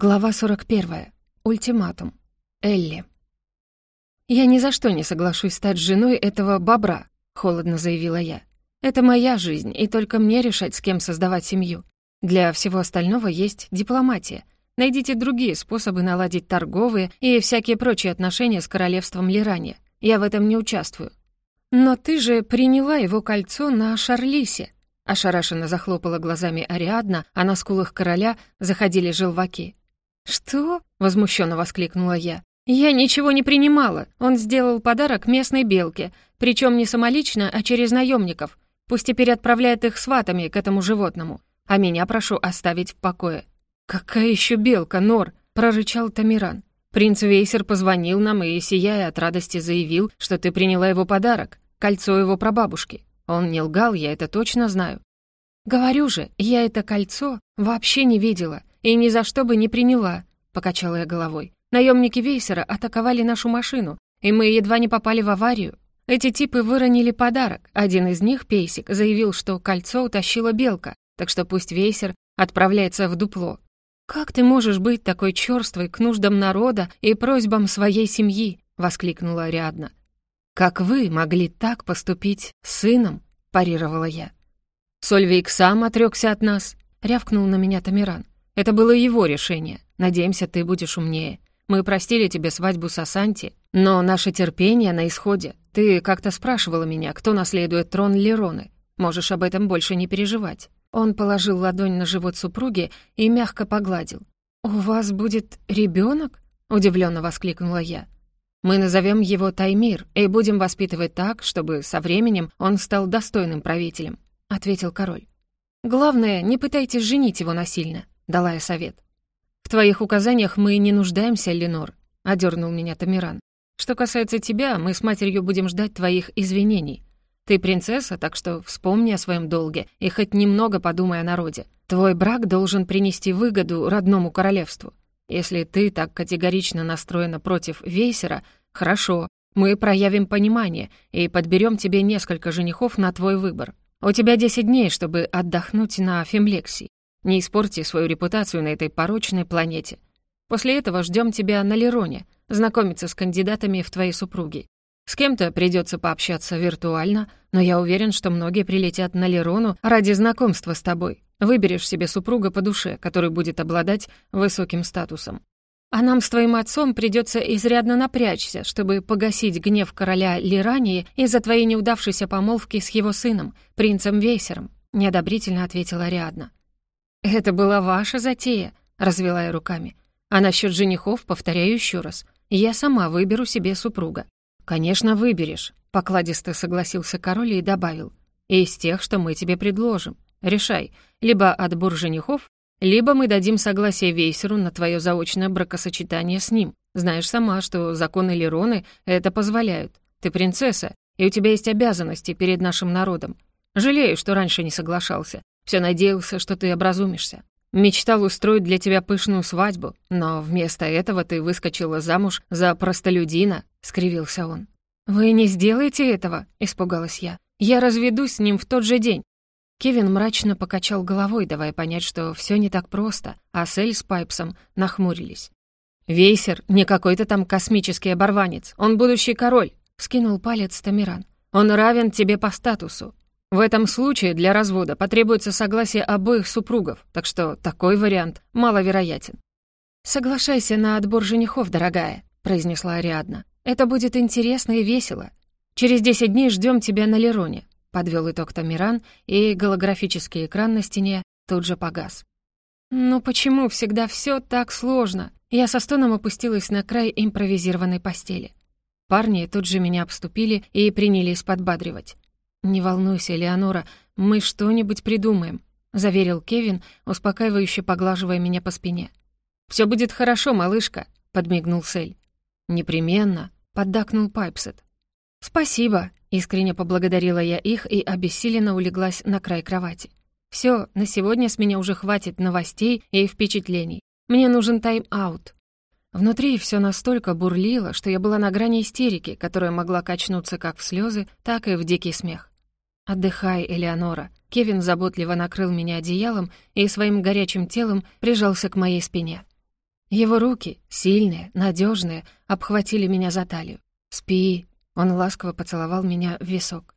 Глава 41. Ультиматум. Элли. «Я ни за что не соглашусь стать женой этого бобра», — холодно заявила я. «Это моя жизнь, и только мне решать, с кем создавать семью. Для всего остального есть дипломатия. Найдите другие способы наладить торговые и всякие прочие отношения с королевством Лирания. Я в этом не участвую». «Но ты же приняла его кольцо на Шарлисе», — ошарашенно захлопала глазами Ариадна, а на скулах короля заходили желваки. «Что?» — возмущенно воскликнула я. «Я ничего не принимала. Он сделал подарок местной белке, причем не самолично, а через наемников. Пусть теперь отправляет их сватами к этому животному. А меня прошу оставить в покое». «Какая еще белка, Нор?» — прорычал Тамиран. «Принц Вейсер позвонил нам и, сияя от радости, заявил, что ты приняла его подарок, кольцо его прабабушки. Он не лгал, я это точно знаю». «Говорю же, я это кольцо вообще не видела и ни за что бы не приняла», — покачала я головой. «Наемники Вейсера атаковали нашу машину, и мы едва не попали в аварию. Эти типы выронили подарок. Один из них, Пейсик, заявил, что кольцо утащила белка, так что пусть Вейсер отправляется в дупло. «Как ты можешь быть такой чёрствой к нуждам народа и просьбам своей семьи?» — воскликнула Ариадна. «Как вы могли так поступить с сыном?» — парировала я. «Сольвейк сам отрёкся от нас», — рявкнул на меня Тамиран. Это было его решение. Надеемся, ты будешь умнее. Мы простили тебе свадьбу с Асанти, но наше терпение на исходе. Ты как-то спрашивала меня, кто наследует трон Лероны. Можешь об этом больше не переживать». Он положил ладонь на живот супруги и мягко погладил. «У вас будет ребенок? удивленно воскликнула я. «Мы назовем его Таймир и будем воспитывать так, чтобы со временем он стал достойным правителем», — ответил король. «Главное, не пытайтесь женить его насильно дала я совет. «В твоих указаниях мы не нуждаемся, Ленор», — одернул меня Тамиран. «Что касается тебя, мы с матерью будем ждать твоих извинений. Ты принцесса, так что вспомни о своем долге и хоть немного подумай о народе. Твой брак должен принести выгоду родному королевству. Если ты так категорично настроена против Вейсера, хорошо, мы проявим понимание и подберем тебе несколько женихов на твой выбор. У тебя 10 дней, чтобы отдохнуть на Фемлексии. Не испорти свою репутацию на этой порочной планете. После этого ждем тебя на Лероне, знакомиться с кандидатами в твои супруги. С кем-то придется пообщаться виртуально, но я уверен, что многие прилетят на Лерону ради знакомства с тобой. Выберешь себе супруга по душе, который будет обладать высоким статусом. А нам с твоим отцом придется изрядно напрячься, чтобы погасить гнев короля Лирании из-за твоей неудавшейся помолвки с его сыном, принцем Вейсером», — неодобрительно ответила Ариадна. «Это была ваша затея», — развела я руками. «А насчет женихов, повторяю еще раз, я сама выберу себе супруга». «Конечно, выберешь», — покладисто согласился король и добавил. «Из тех, что мы тебе предложим. Решай, либо отбор женихов, либо мы дадим согласие Вейсеру на твое заочное бракосочетание с ним. Знаешь сама, что законы Лероны это позволяют. Ты принцесса, и у тебя есть обязанности перед нашим народом. Жалею, что раньше не соглашался. Все надеялся, что ты образумишься. Мечтал устроить для тебя пышную свадьбу, но вместо этого ты выскочила замуж за простолюдина», — скривился он. «Вы не сделаете этого?» — испугалась я. «Я разведусь с ним в тот же день». Кевин мрачно покачал головой, давая понять, что все не так просто, а Сель с Пайпсом нахмурились. «Вейсер не какой-то там космический оборванец, он будущий король», — скинул палец Тамиран. «Он равен тебе по статусу. В этом случае для развода потребуется согласие обоих супругов, так что такой вариант маловероятен. «Соглашайся на отбор женихов, дорогая», — произнесла Ариадна. «Это будет интересно и весело. Через десять дней ждем тебя на Лероне», — подвел итог Тамиран, и голографический экран на стене тут же погас. «Ну почему всегда все так сложно?» Я со стоном опустилась на край импровизированной постели. Парни тут же меня обступили и принялись подбадривать. «Не волнуйся, Леонора, мы что-нибудь придумаем», — заверил Кевин, успокаивающе поглаживая меня по спине. «Всё будет хорошо, малышка», — подмигнул Сель. «Непременно», — поддакнул Пайпсет. «Спасибо», — искренне поблагодарила я их и обессиленно улеглась на край кровати. «Всё, на сегодня с меня уже хватит новостей и впечатлений. Мне нужен тайм-аут». Внутри всё настолько бурлило, что я была на грани истерики, которая могла качнуться как в слёзы, так и в дикий смех. «Отдыхай, Элеонора». Кевин заботливо накрыл меня одеялом и своим горячим телом прижался к моей спине. Его руки, сильные, надежные, обхватили меня за талию. «Спи!» — он ласково поцеловал меня в висок.